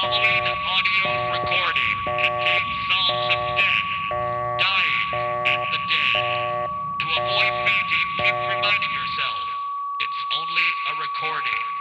following audio recording contains songs of death, dying, and the dead. To avoid fainting, keep reminding yourself it's only a recording.